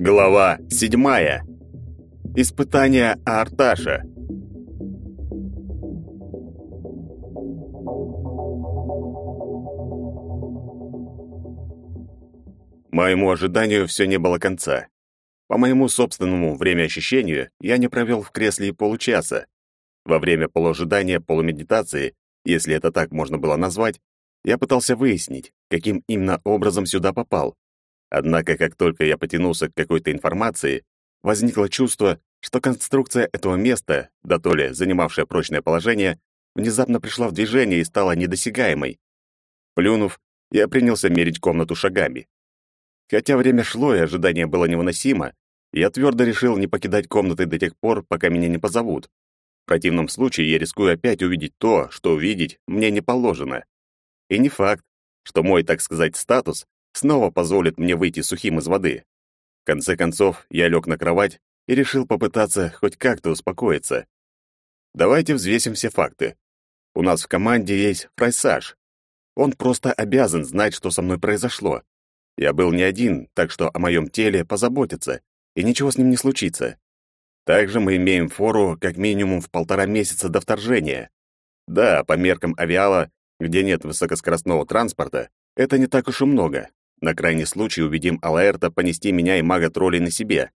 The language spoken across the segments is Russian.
Глава седьмая. Испытание Арташа. Моему ожиданию все не было конца. По моему собственному времяощущению я не провел в кресле и получаса. Во время полуожидания, полумедитации, если это так можно было назвать, я пытался выяснить, каким именно образом сюда попал. Однако, как только я потянулся к какой-то информации, возникло чувство, что конструкция этого места, да то ли занимавшая прочное положение, внезапно пришла в движение и стала недосягаемой. Плюнув, я принялся мерить комнату шагами. Хотя время шло и ожидание было невыносимо, я твердо решил не покидать комнаты до тех пор, пока меня не позовут. В противном случае я рискую опять увидеть то, что увидеть мне не положено. И не факт, что мой, так сказать, статус снова позволит мне выйти сухим из воды. В конце концов, я лег на кровать и решил попытаться хоть как-то успокоиться. Давайте взвесим все факты. У нас в команде есть Фрайсаж. Он просто обязан знать, что со мной произошло. Я был не один, так что о моем теле позаботятся, и ничего с ним не случится. Также мы имеем фору как минимум в полтора месяца до вторжения. Да, по меркам авиала, где нет высокоскоростного транспорта, это не так уж и много. На крайний случай убедим Алаэрта понести меня и мага-троллей на себе.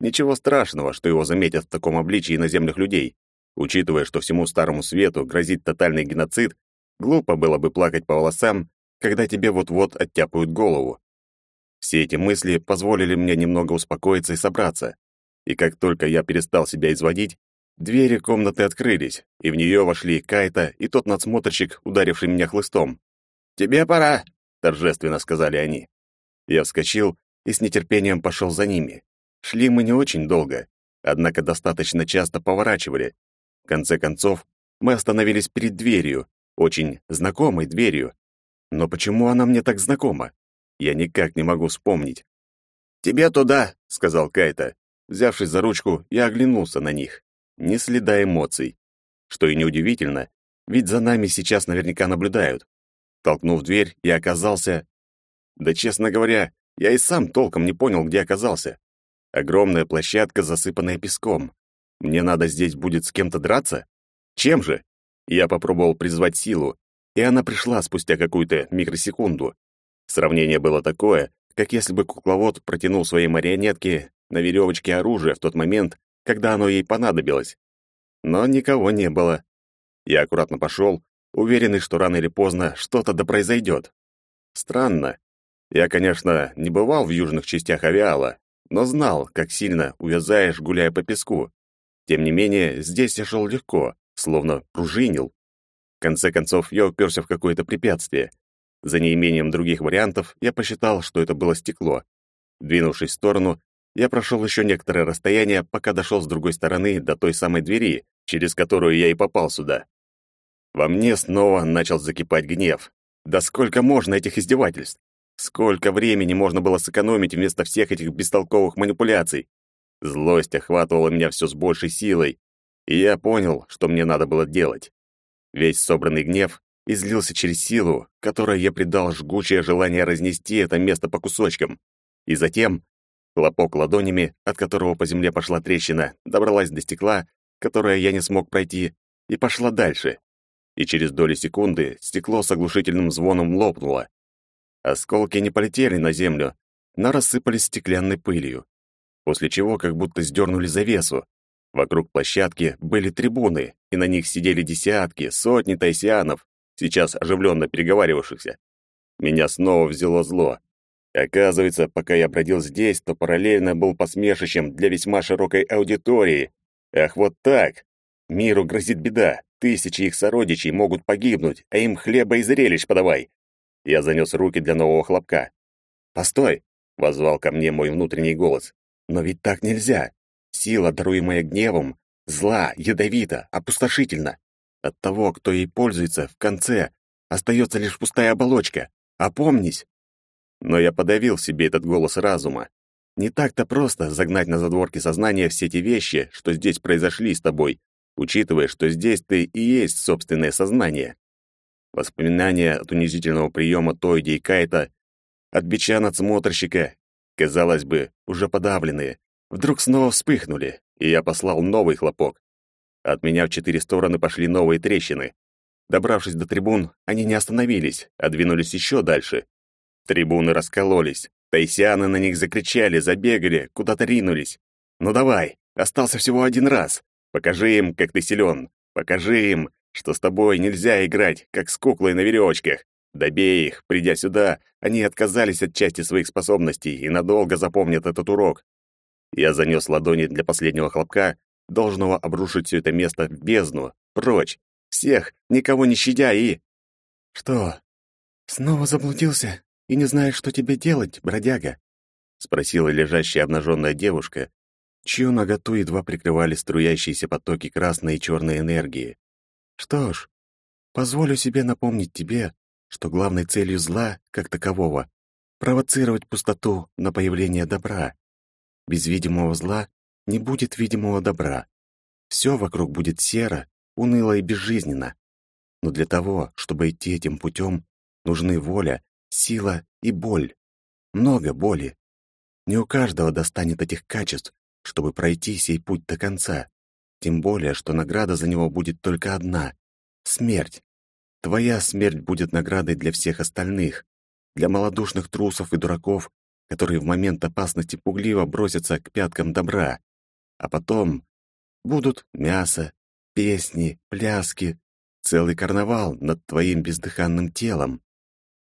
Ничего страшного, что его заметят в таком обличии иноземных людей. Учитывая, что всему Старому Свету грозит тотальный геноцид, глупо было бы плакать по волосам, когда тебе вот-вот оттяпают голову. Все эти мысли позволили мне немного успокоиться и собраться. И как только я перестал себя изводить, двери комнаты открылись, и в нее вошли Кайта и тот надсмотрщик, ударивший меня хлыстом. «Тебе пора», — торжественно сказали они. Я вскочил и с нетерпением пошел за ними. Шли мы не очень долго, однако достаточно часто поворачивали. В конце концов, мы остановились перед дверью, очень знакомой дверью. Но почему она мне так знакома? Я никак не могу вспомнить. «Тебе туда», — сказал Кайта. Взявшись за ручку, я оглянулся на них. Ни следа эмоций. Что и неудивительно, ведь за нами сейчас наверняка наблюдают. Толкнув дверь, я оказался... Да, честно говоря, я и сам толком не понял, где оказался. Огромная площадка, засыпанная песком. Мне надо здесь будет с кем-то драться? Чем же? Я попробовал призвать силу, и она пришла спустя какую-то микросекунду. Сравнение было такое, как если бы кукловод протянул своей марионетке на веревочке оружие в тот момент, когда оно ей понадобилось. Но никого не было. Я аккуратно пошел, уверенный, что рано или поздно что-то да произойдет. Странно. Я, конечно, не бывал в южных частях авиала, но знал, как сильно увязаешь, гуляя по песку. Тем не менее, здесь я шел легко, словно пружинил. В конце концов, я уперся в какое-то препятствие — за неимением других вариантов я посчитал, что это было стекло. Двинувшись в сторону, я прошел еще некоторое расстояние, пока дошел с другой стороны до той самой двери, через которую я и попал сюда. Во мне снова начал закипать гнев. Да сколько можно этих издевательств? Сколько времени можно было сэкономить вместо всех этих бестолковых манипуляций? Злость охватывала меня все с большей силой, и я понял, что мне надо было делать. Весь собранный гнев и злился через силу, которой я придал жгучее желание разнести это место по кусочкам. И затем хлопок ладонями, от которого по земле пошла трещина, добралась до стекла, которое я не смог пройти, и пошла дальше. И через доли секунды стекло с оглушительным звоном лопнуло. Осколки не полетели на землю, но рассыпались стеклянной пылью, после чего как будто сдернули завесу. Вокруг площадки были трибуны, и на них сидели десятки, сотни тайсианов, сейчас оживленно переговаривавшихся. Меня снова взяло зло. Оказывается, пока я бродил здесь, то параллельно был посмешищем для весьма широкой аудитории. Ах, вот так! Миру грозит беда. Тысячи их сородичей могут погибнуть, а им хлеба и зрелищ подавай. Я занес руки для нового хлопка. «Постой!» — воззвал ко мне мой внутренний голос. «Но ведь так нельзя. Сила, даруемая гневом, зла, ядовита, опустошительна. От того, кто ей пользуется, в конце остается лишь пустая оболочка. Опомнись. Но я подавил в себе этот голос разума. Не так-то просто загнать на задворки сознания все те вещи, что здесь произошли с тобой, учитывая, что здесь ты и есть собственное сознание. Воспоминания от унизительного приема Тойди и Кайта, от бича надсмотрщика, казалось бы, уже подавленные, вдруг снова вспыхнули, и я послал новый хлопок. От меня в четыре стороны пошли новые трещины. Добравшись до трибун, они не остановились, а двинулись еще дальше. Трибуны раскололись, тайсианы на них закричали, забегали, куда-то ринулись. «Ну давай, остался всего один раз. Покажи им, как ты силен. Покажи им, что с тобой нельзя играть, как с куклой на веревочках. Добей их, придя сюда, они отказались от части своих способностей и надолго запомнят этот урок. Я занес ладони для последнего хлопка, должного обрушить все это место в бездну, прочь, всех, никого не щадя и... «Что, снова заблудился и не знаешь, что тебе делать, бродяга?» — спросила лежащая обнаженная девушка, чью наготу едва прикрывали струящиеся потоки красной и черной энергии. Что ж, позволю себе напомнить тебе, что главной целью зла, как такового, провоцировать пустоту на появление добра. Без видимого зла не будет видимого добра. Все вокруг будет серо, уныло и безжизненно. Но для того, чтобы идти этим путем, нужны воля, сила и боль. Много боли. Не у каждого достанет этих качеств, чтобы пройти сей путь до конца. Тем более, что награда за него будет только одна — смерть. Твоя смерть будет наградой для всех остальных, для малодушных трусов и дураков, которые в момент опасности пугливо бросятся к пяткам добра. А потом будут мясо, песни, пляски, целый карнавал над твоим бездыханным телом.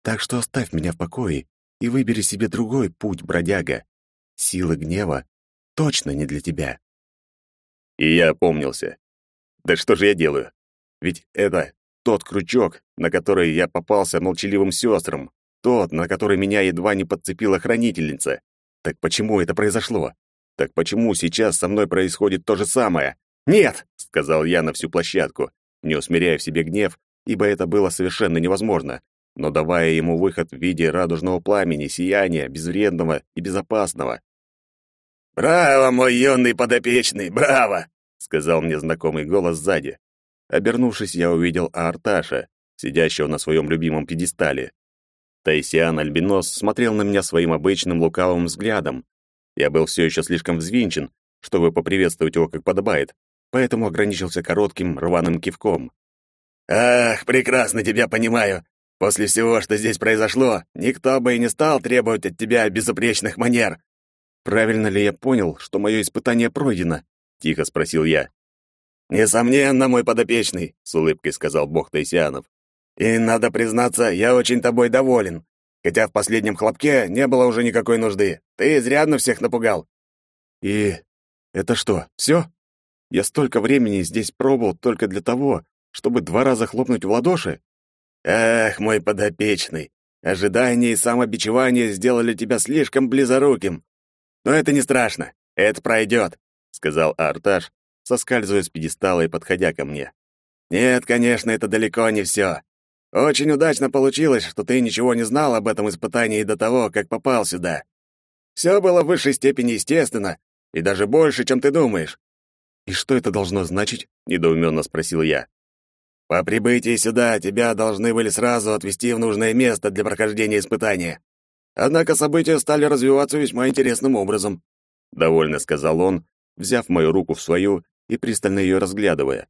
Так что оставь меня в покое и выбери себе другой путь, бродяга. Силы гнева точно не для тебя. И я опомнился. Да что же я делаю? Ведь это тот крючок, на который я попался молчаливым сестрам, тот, на который меня едва не подцепила хранительница. Так почему это произошло? Так почему сейчас со мной происходит то же самое? «Нет!» — сказал я на всю площадку, не усмиряя в себе гнев, ибо это было совершенно невозможно, но давая ему выход в виде радужного пламени, сияния, безвредного и безопасного. «Браво, мой юный подопечный, браво!» — сказал мне знакомый голос сзади. Обернувшись, я увидел Арташа, сидящего на своем любимом пьедестале. Тайсиан Альбинос смотрел на меня своим обычным лукавым взглядом. Я был все еще слишком взвинчен, чтобы поприветствовать его как подобает, поэтому ограничился коротким рваным кивком. «Ах, прекрасно тебя понимаю. После всего, что здесь произошло, никто бы и не стал требовать от тебя безупречных манер. «Правильно ли я понял, что мое испытание пройдено?» — тихо спросил я. «Несомненно, мой подопечный», — с улыбкой сказал бог Тайсианов. «И, надо признаться, я очень тобой доволен. Хотя в последнем хлопке не было уже никакой нужды. Ты изрядно всех напугал». «И это что, все? Я столько времени здесь пробовал только для того, чтобы два раза хлопнуть в ладоши?» «Эх, мой подопечный, ожидание и самобичевание сделали тебя слишком близоруким. Но это не страшно. Это пройдет», — сказал Арташ, соскальзывая с пьедестала и подходя ко мне. «Нет, конечно, это далеко не все. Очень удачно получилось, что ты ничего не знал об этом испытании до того, как попал сюда. Все было в высшей степени естественно, и даже больше, чем ты думаешь». «И что это должно значить?» — недоуменно спросил я. «По прибытии сюда тебя должны были сразу отвезти в нужное место для прохождения испытания. Однако события стали развиваться весьма интересным образом, довольно сказал он, взяв мою руку в свою и пристально ее разглядывая.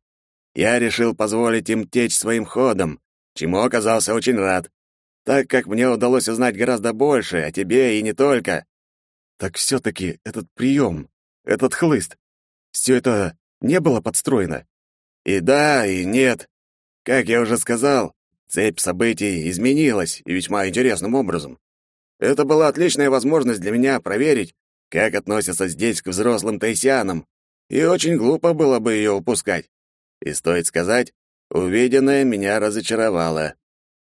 Я решил позволить им течь своим ходом, чему оказался очень рад, так как мне удалось узнать гораздо больше о тебе и не только. Так все таки этот прием, этот хлыст, все это не было подстроено. И да, и нет. Как я уже сказал, цепь событий изменилась и весьма интересным образом. Это была отличная возможность для меня проверить, как относятся здесь к взрослым тайсианам, и очень глупо было бы ее упускать. И стоит сказать, увиденное меня разочаровало.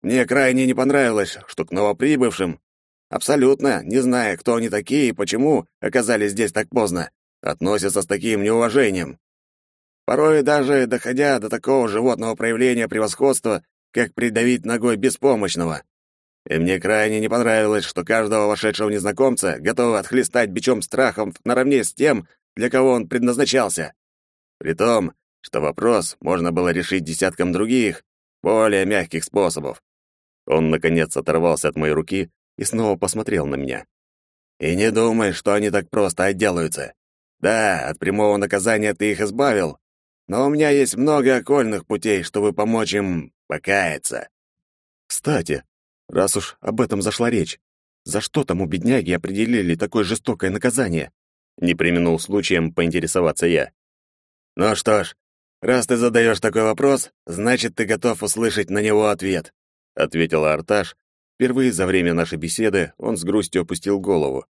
Мне крайне не понравилось, что к новоприбывшим, абсолютно не зная, кто они такие и почему оказались здесь так поздно, относятся с таким неуважением. Порой даже доходя до такого животного проявления превосходства, как придавить ногой беспомощного. И мне крайне не понравилось, что каждого вошедшего незнакомца готовы отхлестать бичом страхом наравне с тем, для кого он предназначался. Притом, что вопрос можно было решить десятком других, более мягких способов. Он, наконец, оторвался от моей руки и снова посмотрел на меня. И не думай, что они так просто отделаются. Да, от прямого наказания ты их избавил, но у меня есть много окольных путей, чтобы помочь им покаяться. Кстати, раз уж об этом зашла речь, за что там у бедняги определили такое жестокое наказание? Не применул случаем поинтересоваться я. Ну что ж, раз ты задаешь такой вопрос, значит, ты готов услышать на него ответ, ответила Арташ. Впервые за время нашей беседы он с грустью опустил голову.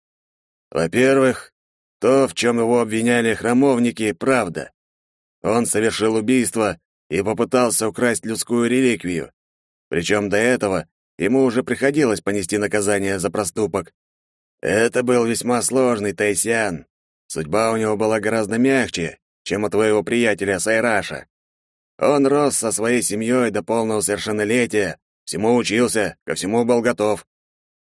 Во-первых, то, в чем его обвиняли храмовники, правда. Он совершил убийство и попытался украсть людскую реликвию. Причем до этого ему уже приходилось понести наказание за проступок. Это был весьма сложный Тайсян. Судьба у него была гораздо мягче, чем у твоего приятеля Сайраша. Он рос со своей семьей до полного совершеннолетия, всему учился, ко всему был готов.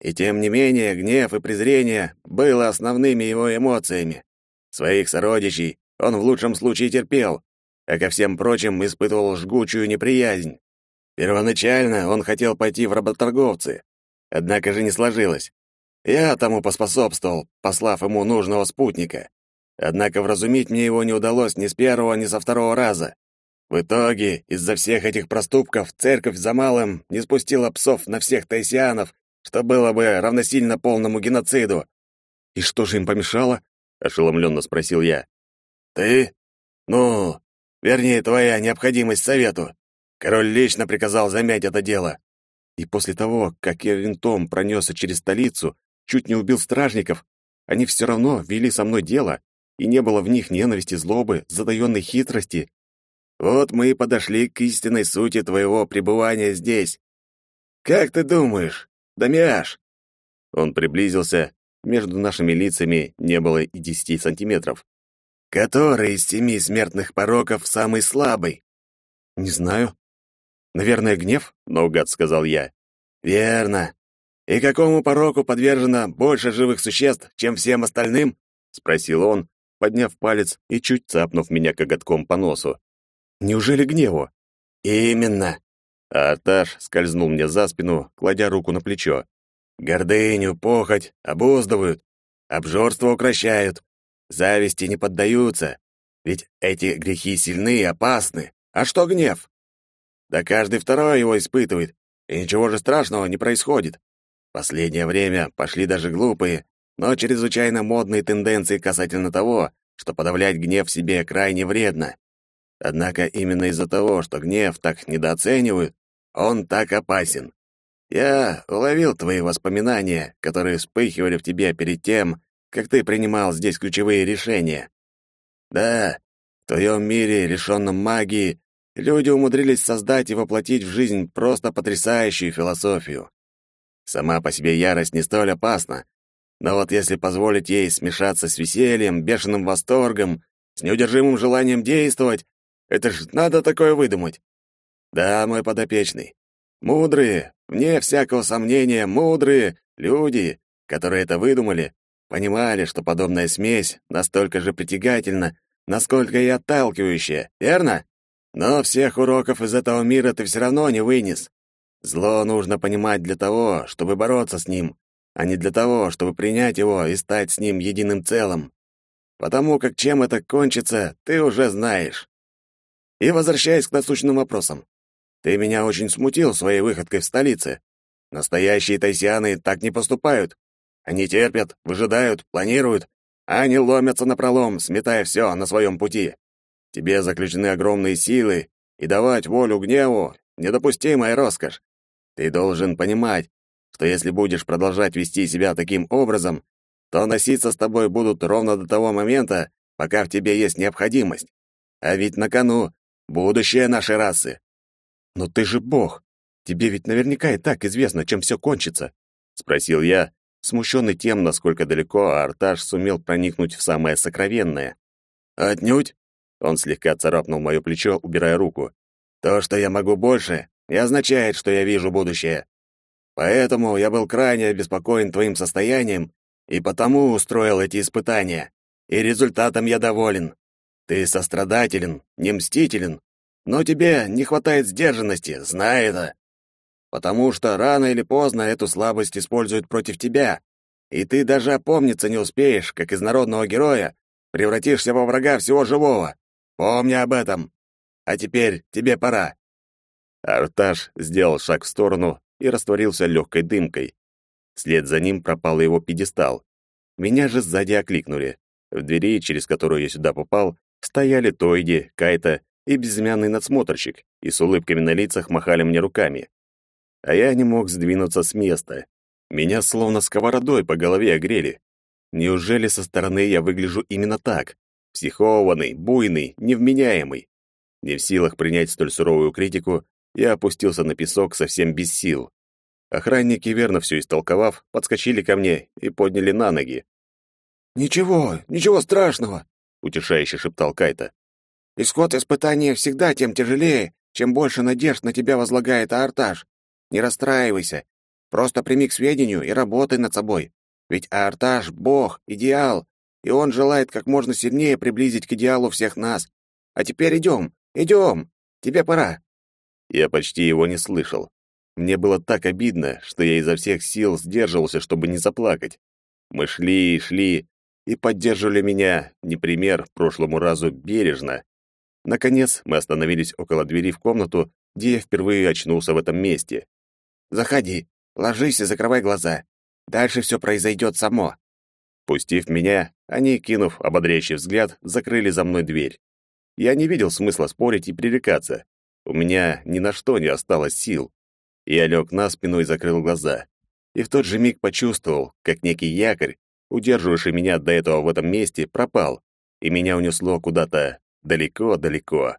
И тем не менее, гнев и презрение было основными его эмоциями. Своих сородичей он в лучшем случае терпел, а ко всем прочим испытывал жгучую неприязнь. Первоначально он хотел пойти в работорговцы, однако же не сложилось. Я тому поспособствовал, послав ему нужного спутника. Однако вразумить мне его не удалось ни с первого, ни со второго раза. В итоге, из-за всех этих проступков, церковь за малым не спустила псов на всех тайсианов что было бы равносильно полному геноциду. И что же им помешало? ошеломленно спросил я. Ты? Ну, вернее, твоя необходимость совету. Король лично приказал замять это дело. И после того, как я винтом пронесся через столицу, чуть не убил стражников, они все равно вели со мной дело, и не было в них ненависти, злобы, затаенной хитрости. Вот мы и подошли к истинной сути твоего пребывания здесь. Как ты думаешь, Дамиаш!» Он приблизился, между нашими лицами не было и десяти сантиметров. «Который из семи смертных пороков самый слабый?» «Не знаю. Наверное, гнев?» — наугад сказал я. «Верно. И какому пороку подвержено больше живых существ, чем всем остальным?» — спросил он, подняв палец и чуть цапнув меня коготком по носу. «Неужели гневу?» «Именно а скользнул мне за спину, кладя руку на плечо. «Гордыню, похоть обуздывают, обжорство укращают, зависти не поддаются, ведь эти грехи сильны и опасны. А что гнев? Да каждый второй его испытывает, и ничего же страшного не происходит. Последнее время пошли даже глупые, но чрезвычайно модные тенденции касательно того, что подавлять гнев в себе крайне вредно. Однако именно из-за того, что гнев так недооценивают, он так опасен. Я уловил твои воспоминания, которые вспыхивали в тебе перед тем, как ты принимал здесь ключевые решения. Да, в твоем мире, лишенном магии, люди умудрились создать и воплотить в жизнь просто потрясающую философию. Сама по себе ярость не столь опасна, но вот если позволить ей смешаться с весельем, бешеным восторгом, с неудержимым желанием действовать, это ж надо такое выдумать. Да, мой подопечный. Мудрые, вне всякого сомнения, мудрые люди, которые это выдумали, понимали, что подобная смесь настолько же притягательна, насколько и отталкивающая, верно? Но всех уроков из этого мира ты все равно не вынес. Зло нужно понимать для того, чтобы бороться с ним, а не для того, чтобы принять его и стать с ним единым целым. Потому как чем это кончится, ты уже знаешь. И возвращаясь к насущным вопросам. Ты меня очень смутил своей выходкой в столице. Настоящие тайсианы так не поступают. Они терпят, выжидают, планируют, а они ломятся напролом, сметая все на своем пути. Тебе заключены огромные силы, и давать волю гневу — недопустимая роскошь. Ты должен понимать, что если будешь продолжать вести себя таким образом, то носиться с тобой будут ровно до того момента, пока в тебе есть необходимость. А ведь на кону будущее нашей расы. «Но ты же бог! Тебе ведь наверняка и так известно, чем все кончится!» — спросил я, смущенный тем, насколько далеко Арташ сумел проникнуть в самое сокровенное. «Отнюдь!» — он слегка царапнул мое плечо, убирая руку. «То, что я могу больше, не означает, что я вижу будущее. Поэтому я был крайне обеспокоен твоим состоянием и потому устроил эти испытания. И результатом я доволен. Ты сострадателен, не мстителен, но тебе не хватает сдержанности, знай это. Потому что рано или поздно эту слабость используют против тебя, и ты даже опомниться не успеешь, как из народного героя превратишься во врага всего живого. Помни об этом. А теперь тебе пора. Арташ сделал шаг в сторону и растворился легкой дымкой. Вслед за ним пропал его пьедестал. Меня же сзади окликнули. В двери, через которую я сюда попал, стояли Тойди, Кайта и безымянный надсмотрщик, и с улыбками на лицах махали мне руками. А я не мог сдвинуться с места. Меня словно сковородой по голове огрели. Неужели со стороны я выгляжу именно так? Психованный, буйный, невменяемый. Не в силах принять столь суровую критику, я опустился на песок совсем без сил. Охранники, верно все истолковав, подскочили ко мне и подняли на ноги. «Ничего, ничего страшного», — утешающе шептал Кайта. «Исход испытания всегда тем тяжелее, чем больше надежд на тебя возлагает Аарташ. Не расстраивайся, просто прими к сведению и работай над собой. Ведь Аарташ — бог, идеал, и он желает как можно сильнее приблизить к идеалу всех нас. А теперь идем, идем, тебе пора». Я почти его не слышал. Мне было так обидно, что я изо всех сил сдерживался, чтобы не заплакать. Мы шли и шли, и поддерживали меня, не пример, прошлому разу бережно. Наконец, мы остановились около двери в комнату, где я впервые очнулся в этом месте. «Заходи, ложись и закрывай глаза. Дальше все произойдет само». Пустив меня, они, кинув ободряющий взгляд, закрыли за мной дверь. Я не видел смысла спорить и пререкаться. У меня ни на что не осталось сил. Я лег на спину и закрыл глаза. И в тот же миг почувствовал, как некий якорь, удерживавший меня до этого в этом месте, пропал, и меня унесло куда-то далеко-далеко.